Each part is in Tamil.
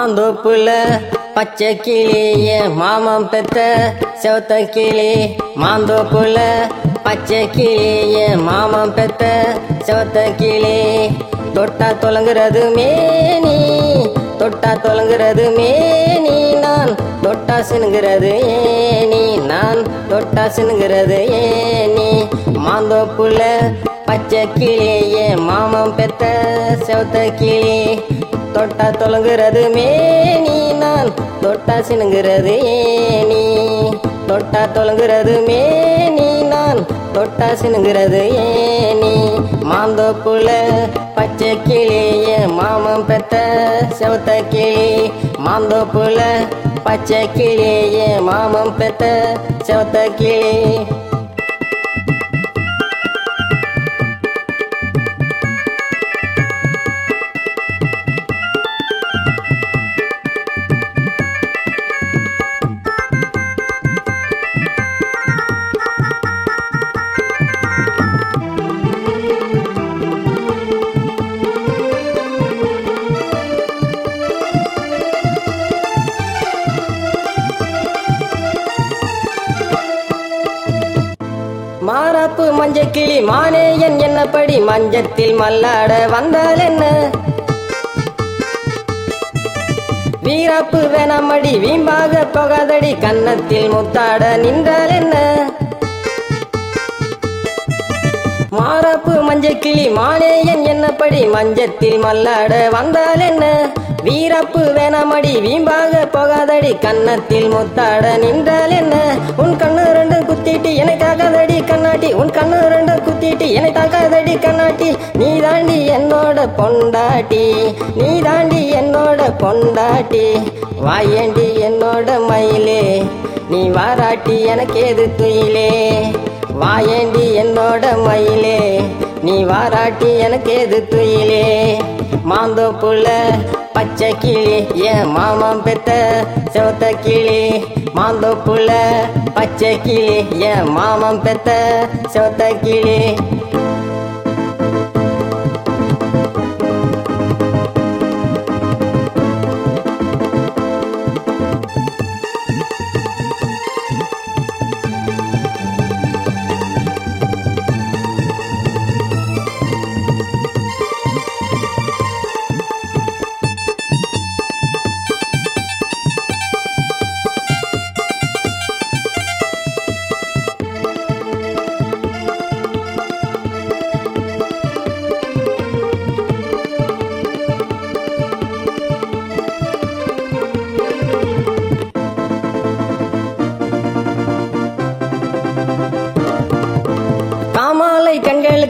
மாந்தோப்புல பச்சை கிளிய மாமம் பெத்த செவத்த கிளி. மாந்தோப்புல பச்சை கிளிய மாமம் பெத்த செவத்த கிளி. தொட்டா தொலங்குறது மேனி தொட்டா தொலங்குறது மேனி. நான் தொட்டாசுங்கிறது ஏனி? நான் தொட்டாசுங்கிறது ஏனி? மாந்தோப்புல பச்சை கிளியே மாமம் மாமன் பெத்த செவத்த கிளி. தொட்டா தொலங்குறது மேனி? நான் தொட்டா சினுங்கிறது ஏனி? தொட்டா தொலங்குறது மேனி? நான் தொட்டா சினுங்கிறது ஏனி? மாந்தோப்புல பச்சை கிளியே மாமம் மாமன் பெத்த செவத்த கிளி. மாந்தோப்புல பச்சை கிளியே மாமம் பெத்த செவத்த கிளி மாறாப்பு மஞ்ச கிளி மானேயன் என்னப்படி மஞ்சத்தில் மல்லாட வந்தால் என்ன? வீராப்பு வேணாமடி வீம்பாக போகாதடி கன்னத்தில் முத்தாட நின்றால் கிளி மானேயன் என்னப்படி மஞ்சத்தில் மல்லாட வந்தால் என்ன? வீரப்பு வேணாமடி வீம்பாக போகாதடி கன்னத்தில் முத்தாட நின்றால் என்ன? உன் கண்ணு ரெண்டு குத்திட்டு என்னை தாக்காதடி கண்ணாட்டி உன் கண்ணு ரெண்டு குத்திட்டு என்னை தாக்காதடி கண்ணாட்டி நீ தாண்டி என்னோட பொண்டாட்டி நீ தாண்டி என்னோட பொண்டாட்டி. வாயண்டி என்னோட மயிலே நீ வாராட்டி எனக்கு எது துயிலே? வாயண்டி என்னோட மயிலே நீ வாராட்டி எனக்கு எது துயிலே மாந்தோப்புள்ள பச்சை கிளி என் மாமன் பெத்த செவத்த கிளி. மாந்தோப்புள்ள பச்சை கிளி என் மாமன் பெத்த செவத்த கிளி.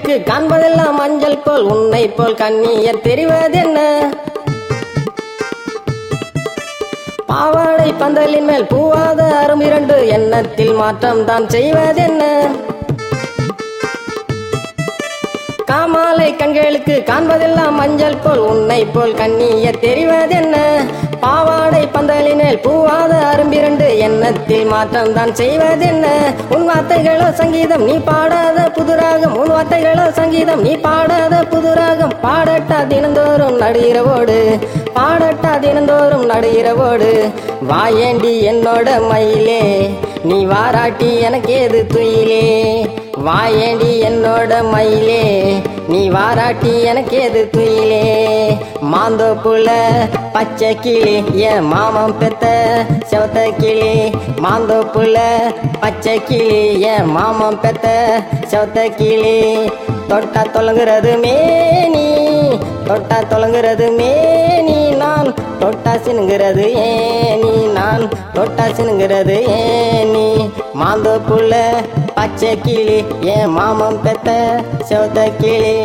கண்களுக்கு காண்பதெல்லாம் மஞ்சள் போல் உன்னை போல் கண்ணியர் தெரிவதென்ன? பாவாடை பந்தலின் மேல் பூவாத அரும் இரண்டு எண்ணத்தில் மாற்றம் தான் செய்வதென்ன? காமாலை கண்களுக்கு காண்பதெல்லாம் மஞ்சள் போல் உன்னை போல் கண்ணிய தெரிவதென்ன? பாவாடை பந்தலினில் பூவாத அரும்பிரண்டு எண்ணத்தில் மாற்றம் தான் செய்வதென்ன? உன் வார்த்தைகளோ சங்கீதம் நீ பாடாத புதுராகம். உன் வார்த்தைகளோ சங்கீதம் நீ பாடாத புதுராகம். பாடட்டா தினந்தோறும் நடுகிறவோடு பாடட்டா தினந்தோறும் நடுகிறவோடு வாயேண்டி என்னோட மயிலே நீ வாராட்டி எனக்கு எது துயிலே? வாயேண்டி என்னோட மயிலே நீ வாராட்டி எனக்கு எது துயிலே மாந்தோப்புல பச்சை கிளி என் மாமன் பெத்த செவத்த கிளி. மாந்தோப்புல பச்சை கிளி என் மாமன் பெத்த செவத்த கிளி. தொட்டா தொலங்குறது மேனி தொட்டா தொலங்குறது மேனி நான் தொட்டா சினுங்கிறது ஏனி நான் தொட்டா சினுங்கிறது ஏனி மாந்தோப்புள்ள பச்சை கிளி என் மாமம் பெத்த செவத்த கிளி.